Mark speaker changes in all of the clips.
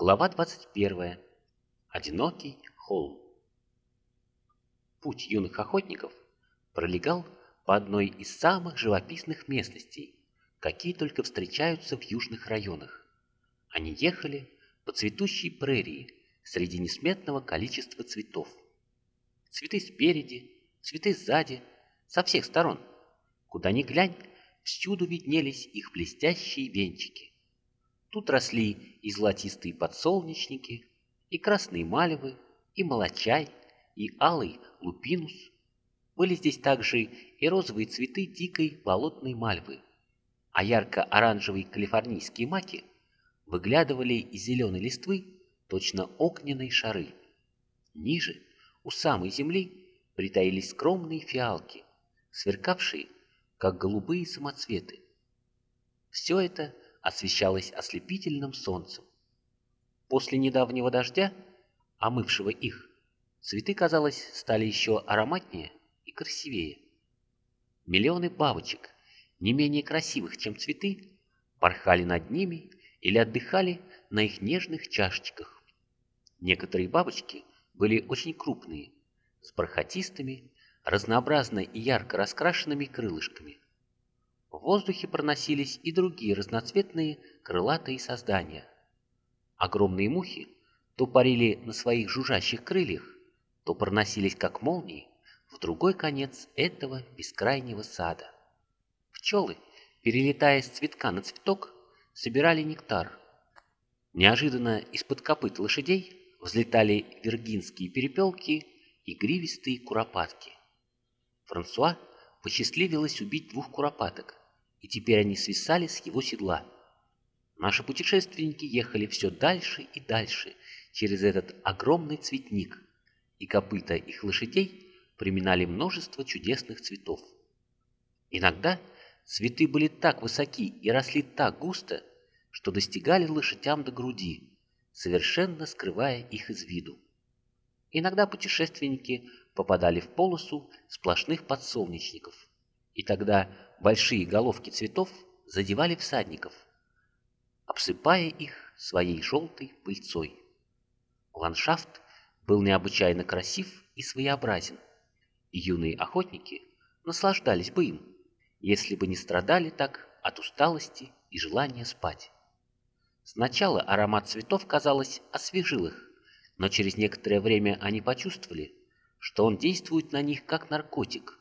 Speaker 1: Глава 21. Одинокий холм. Путь юных охотников пролегал по одной из самых живописных местностей, какие только встречаются в южных районах. Они ехали по цветущей прерии среди несметного количества цветов. Цветы спереди, цветы сзади, со всех сторон. Куда ни глянь, всюду виднелись их блестящие венчики. Тут росли и золотистые подсолнечники, и красные малевы, и молочай, и алый лупинус. Были здесь также и розовые цветы дикой болотной мальвы, а ярко-оранжевые калифорнийские маки выглядывали из зеленой листвы точно огненные шары. Ниже, у самой земли, притаились скромные фиалки, сверкавшие, как голубые самоцветы. Все это — освещалось ослепительным солнцем. После недавнего дождя, омывшего их, цветы, казалось, стали еще ароматнее и красивее. Миллионы бабочек, не менее красивых, чем цветы, порхали над ними или отдыхали на их нежных чашечках. Некоторые бабочки были очень крупные, с бархатистыми, разнообразно и ярко раскрашенными крылышками – в воздухе проносились и другие разноцветные крылатые создания. Огромные мухи то парили на своих жужжащих крыльях, то проносились как молнии в другой конец этого бескрайнего сада. Пчелы, перелетая с цветка на цветок, собирали нектар. Неожиданно из-под копыт лошадей взлетали виргинские перепелки и гривистые куропатки. Франсуа посчастливилось убить двух куропаток, и теперь они свисали с его седла. Наши путешественники ехали все дальше и дальше через этот огромный цветник, и копыта их лошадей приминали множество чудесных цветов. Иногда цветы были так высоки и росли так густо, что достигали лошадям до груди, совершенно скрывая их из виду. Иногда путешественники попадали в полосу сплошных подсолнечников, и тогда большие головки цветов задевали всадников, обсыпая их своей желтой пыльцой. Ландшафт был необычайно красив и своеобразен, и юные охотники наслаждались бы им, если бы не страдали так от усталости и желания спать. Сначала аромат цветов, казалось, освежил их, но через некоторое время они почувствовали, что он действует на них как наркотик,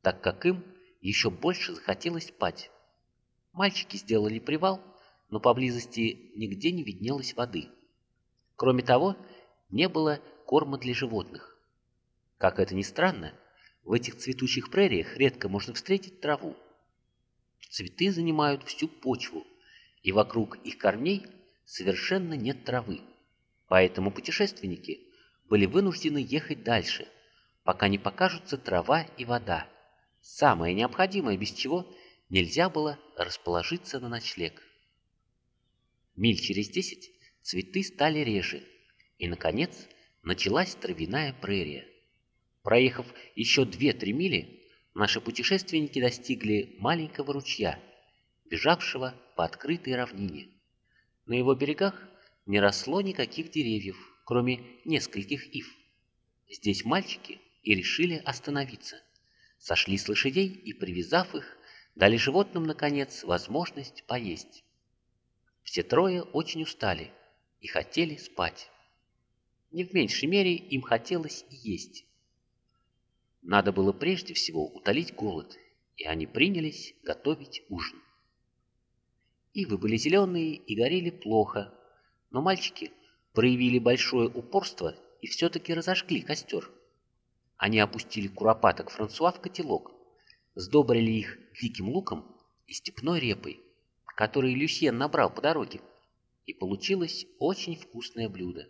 Speaker 1: так как им еще больше захотелось спать. Мальчики сделали привал, но поблизости нигде не виднелось воды. Кроме того, не было корма для животных. Как это ни странно, в этих цветущих прериях редко можно встретить траву. Цветы занимают всю почву, и вокруг их корней совершенно нет травы. Поэтому путешественники были вынуждены ехать дальше, пока не покажутся трава и вода. Самое необходимое, без чего нельзя было расположиться на ночлег. Миль через десять цветы стали реже, и, наконец, началась травяная прерия. Проехав еще две-три мили, наши путешественники достигли маленького ручья, бежавшего по открытой равнине. На его берегах не росло никаких деревьев, кроме нескольких ив. Здесь мальчики и решили остановиться сошли с лошадей и, привязав их, дали животным, наконец, возможность поесть. Все трое очень устали и хотели спать. Не в меньшей мере им хотелось и есть. Надо было прежде всего утолить голод, и они принялись готовить ужин. Ивы были зеленые и горели плохо, но мальчики проявили большое упорство и все-таки разожгли костер. Они опустили куропаток Франсуа в котелок, сдобрили их диким луком и степной репой, который Люсьен набрал по дороге, и получилось очень вкусное блюдо.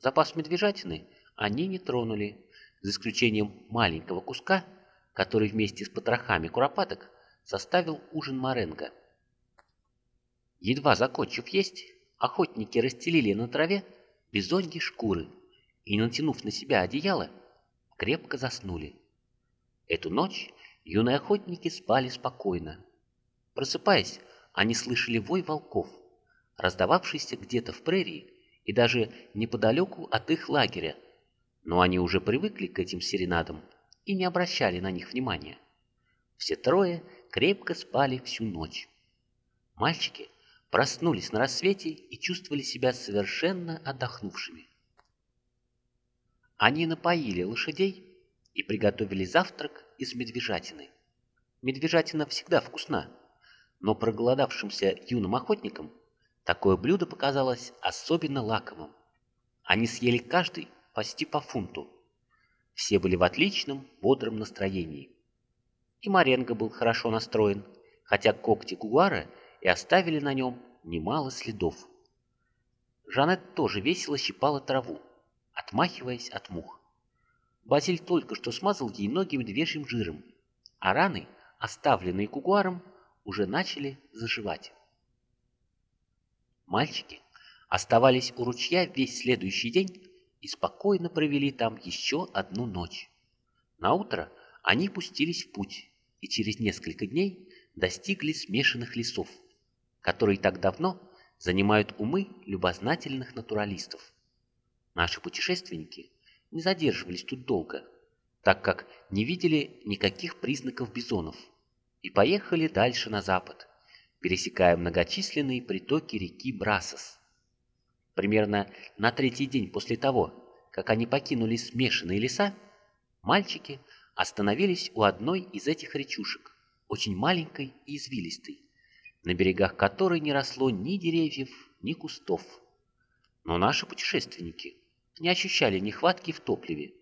Speaker 1: Запас медвежатины они не тронули, за исключением маленького куска, который вместе с потрохами куропаток составил ужин Маренго. Едва закончив есть, охотники расстелили на траве бизоньи шкуры и, натянув на себя одеяло, крепко заснули. Эту ночь юные охотники спали спокойно. Просыпаясь, они слышали вой волков, раздававшийся где-то в прерии и даже неподалеку от их лагеря, но они уже привыкли к этим серенадам и не обращали на них внимания. Все трое крепко спали всю ночь. Мальчики проснулись на рассвете и чувствовали себя совершенно отдохнувшими. Они напоили лошадей и приготовили завтрак из медвежатины. Медвежатина всегда вкусна, но проголодавшимся юным охотникам такое блюдо показалось особенно лакомым. Они съели каждый почти по фунту. Все были в отличном, бодром настроении. И Маренго был хорошо настроен, хотя когти Гуара и оставили на нем немало следов. Жанет тоже весело щипала траву, отмахиваясь от мух. Базиль только что смазал ей ноги медвежьим жиром, а раны, оставленные кугуаром, уже начали заживать. Мальчики оставались у ручья весь следующий день и спокойно провели там еще одну ночь. На утро они пустились в путь и через несколько дней достигли смешанных лесов, которые так давно занимают умы любознательных натуралистов. Наши путешественники не задерживались тут долго, так как не видели никаких признаков бизонов, и поехали дальше на запад, пересекая многочисленные притоки реки Брасос. Примерно на третий день после того, как они покинули смешанные леса, мальчики остановились у одной из этих речушек, очень маленькой и извилистой, на берегах которой не росло ни деревьев, ни кустов. Но наши путешественники не ощущали нехватки в топливе,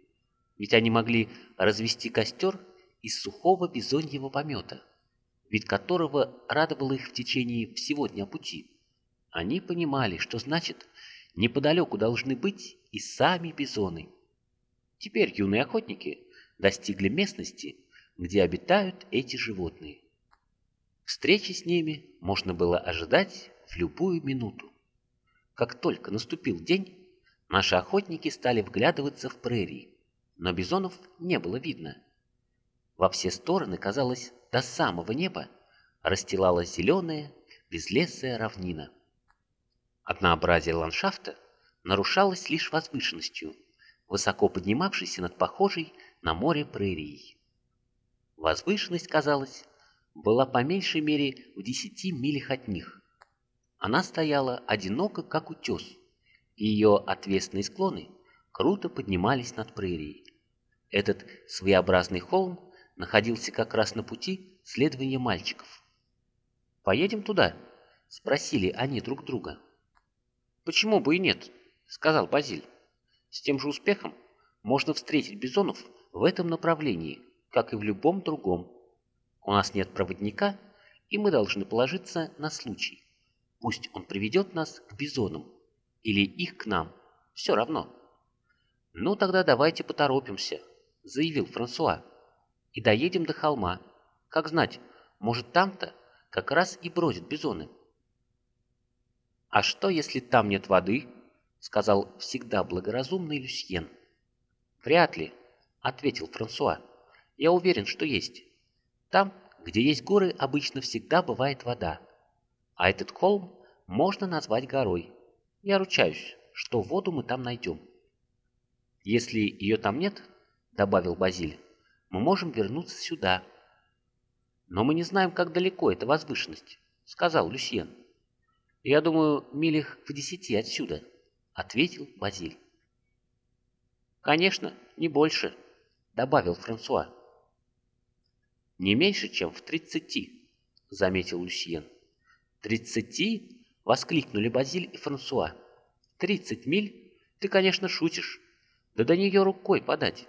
Speaker 1: ведь они могли развести костер из сухого бизоньего помета, вид которого радовал их в течение всего дня пути. Они понимали, что значит неподалеку должны быть и сами бизоны. Теперь юные охотники достигли местности, где обитают эти животные. Встречи с ними можно было ожидать в любую минуту. Как только наступил день, наши охотники стали вглядываться в прерии, но бизонов не было видно. Во все стороны, казалось, до самого неба расстилалась зеленая, безлесая равнина. Однообразие ландшафта нарушалось лишь возвышенностью, высоко поднимавшейся над похожей на море прерией. Возвышенность, казалось, была по меньшей мере в десяти милях от них. Она стояла одиноко, как утес, ее отвесные склоны круто поднимались над прерией. Этот своеобразный холм находился как раз на пути следования мальчиков. «Поедем туда?» — спросили они друг друга. «Почему бы и нет?» — сказал Базиль. «С тем же успехом можно встретить бизонов в этом направлении, как и в любом другом. У нас нет проводника, и мы должны положиться на случай. Пусть он приведет нас к бизонам или их к нам, все равно». «Ну тогда давайте поторопимся», — заявил Франсуа, — «и доедем до холма. Как знать, может там-то как раз и бродят бизоны». «А что, если там нет воды?» — сказал всегда благоразумный Люсьен. «Вряд ли», — ответил Франсуа. «Я уверен, что есть. Там, где есть горы, обычно всегда бывает вода. А этот холм можно назвать горой. Я ручаюсь, что воду мы там найдем». «Если ее там нет», — добавил Базиль, — «мы можем вернуться сюда». «Но мы не знаем, как далеко эта возвышенность», — сказал Люсьен. «Я думаю, милях в десяти отсюда», — ответил Базиль. «Конечно, не больше», — добавил Франсуа. «Не меньше, чем в тридцати», — заметил Люсьен. «Тридцати?» — воскликнули Базиль и Франсуа. «Тридцать миль? Ты, конечно, шутишь. Да до нее рукой подать».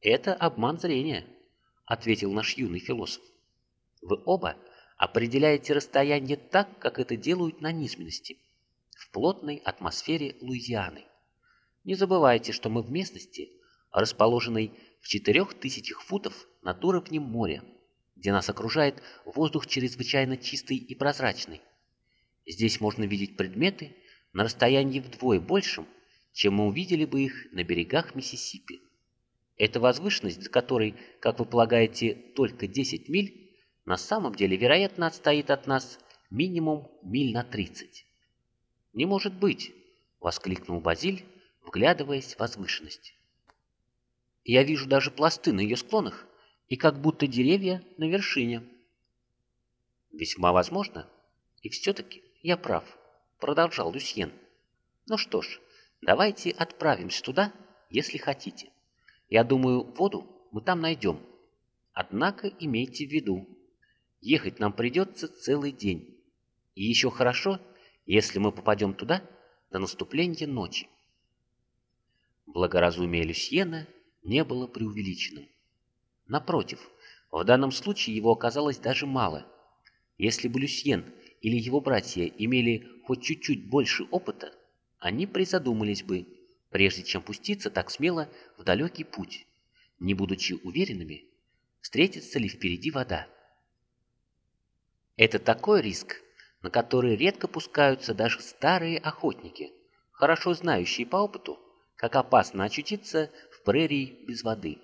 Speaker 1: «Это обман зрения», — ответил наш юный философ. «Вы оба определяете расстояние так, как это делают на низменности, в плотной атмосфере Луизианы. Не забывайте, что мы в местности, расположенной в четырех тысячах футов над уровнем моря, где нас окружает воздух чрезвычайно чистый и прозрачный. Здесь можно видеть предметы на расстоянии вдвое большем, чем мы увидели бы их на берегах Миссисипи. Эта возвышенность, за которой, как вы полагаете, только 10 миль, на самом деле, вероятно, отстоит от нас минимум миль на 30. «Не может быть!» — воскликнул Базиль, вглядываясь в возвышенность. «Я вижу даже пласты на ее склонах и как будто деревья на вершине». «Весьма возможно. И все-таки я прав», — продолжал Люсьен. «Ну что ж, давайте отправимся туда, если хотите. Я думаю, воду мы там найдем. Однако имейте в виду, ехать нам придется целый день. И еще хорошо, если мы попадем туда до наступления ночи. Благоразумие Люсьена не было преувеличенным. Напротив, в данном случае его оказалось даже мало. Если бы Люсьен или его братья имели хоть чуть-чуть больше опыта, они призадумались бы, прежде чем пуститься так смело в далекий путь, не будучи уверенными, встретится ли впереди вода. Это такой риск, на который редко пускаются даже старые охотники, хорошо знающие по опыту, как опасно очутиться в прерии без воды.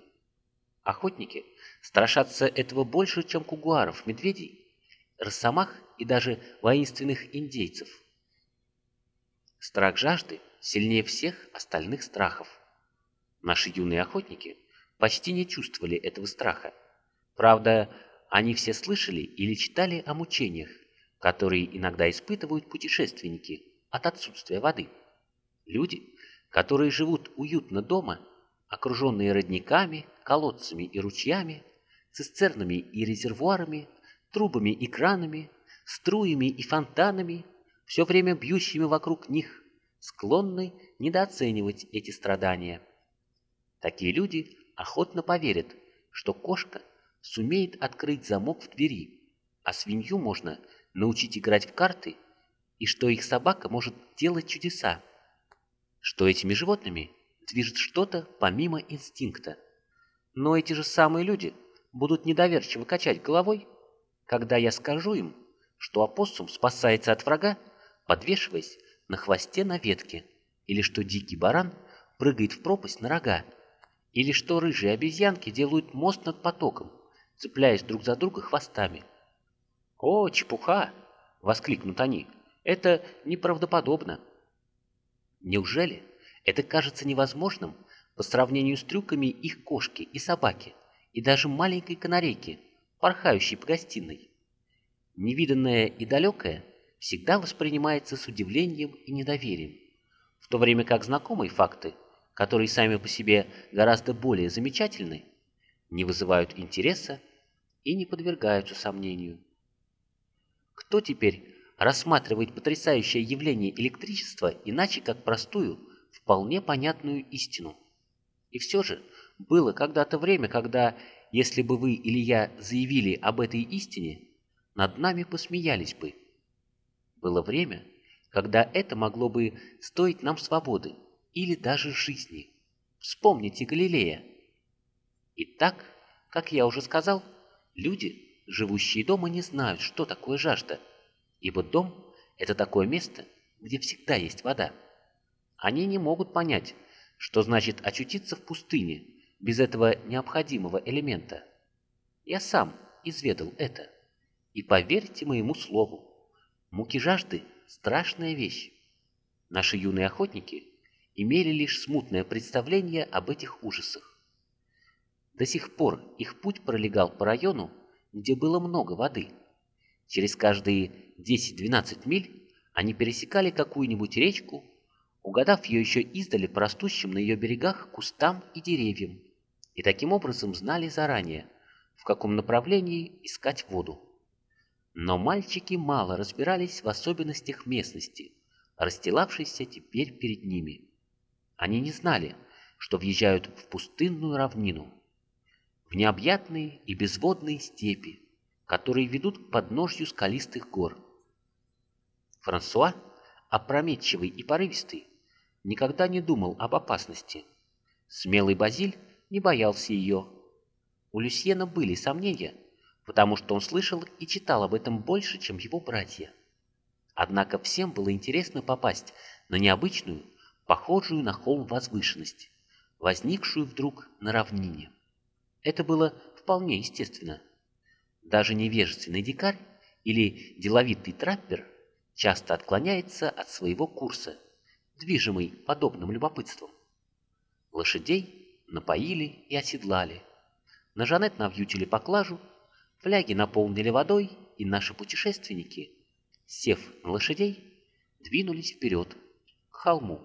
Speaker 1: Охотники страшатся этого больше, чем кугуаров, медведей, росомах и даже воинственных индейцев. Страх жажды сильнее всех остальных страхов. Наши юные охотники почти не чувствовали этого страха. Правда, они все слышали или читали о мучениях, которые иногда испытывают путешественники от отсутствия воды. Люди, которые живут уютно дома, окруженные родниками, колодцами и ручьями, цистернами и резервуарами, трубами и кранами, струями и фонтанами, все время бьющими вокруг них, склонны недооценивать эти страдания. Такие люди охотно поверят, что кошка сумеет открыть замок в двери, а свинью можно научить играть в карты, и что их собака может делать чудеса, что этими животными движет что-то помимо инстинкта. Но эти же самые люди будут недоверчиво качать головой, когда я скажу им, что опоссум спасается от врага, подвешиваясь на хвосте на ветке, или что дикий баран прыгает в пропасть на рога, или что рыжие обезьянки делают мост над потоком, цепляясь друг за друга хвостами. «О, чепуха!» — воскликнут они. «Это неправдоподобно!» Неужели это кажется невозможным по сравнению с трюками их кошки и собаки, и даже маленькой канарейки, порхающей по гостиной? Невиданное и далекое всегда воспринимается с удивлением и недоверием, в то время как знакомые факты, которые сами по себе гораздо более замечательны, не вызывают интереса и не подвергаются сомнению. Кто теперь рассматривает потрясающее явление электричества иначе как простую, вполне понятную истину? И все же было когда-то время, когда, если бы вы или я заявили об этой истине, над нами посмеялись бы. Было время, когда это могло бы стоить нам свободы или даже жизни. Вспомните Галилея. Итак, как я уже сказал, люди, живущие дома, не знают, что такое жажда, ибо дом – это такое место, где всегда есть вода. Они не могут понять, что значит очутиться в пустыне без этого необходимого элемента. Я сам изведал это. И поверьте моему слову, муки жажды – страшная вещь. Наши юные охотники имели лишь смутное представление об этих ужасах. До сих пор их путь пролегал по району, где было много воды. Через каждые 10-12 миль они пересекали какую-нибудь речку, угадав ее еще издали по растущим на ее берегах кустам и деревьям, и таким образом знали заранее, в каком направлении искать воду. Но мальчики мало разбирались в особенностях местности, расстилавшейся теперь перед ними. Они не знали, что въезжают в пустынную равнину, в необъятные и безводные степи, которые ведут к подножью скалистых гор. Франсуа, опрометчивый и порывистый, никогда не думал об опасности. Смелый Базиль не боялся ее. У Люсьена были сомнения – потому что он слышал и читал об этом больше, чем его братья. Однако всем было интересно попасть на необычную, похожую на холм возвышенность, возникшую вдруг на равнине. Это было вполне естественно. Даже невежественный дикарь или деловитый траппер часто отклоняется от своего курса, движимый подобным любопытством. Лошадей напоили и оседлали. На Жанет навьючили поклажу, фляги наполнили водой, и наши путешественники, сев на лошадей, двинулись вперед, к холму.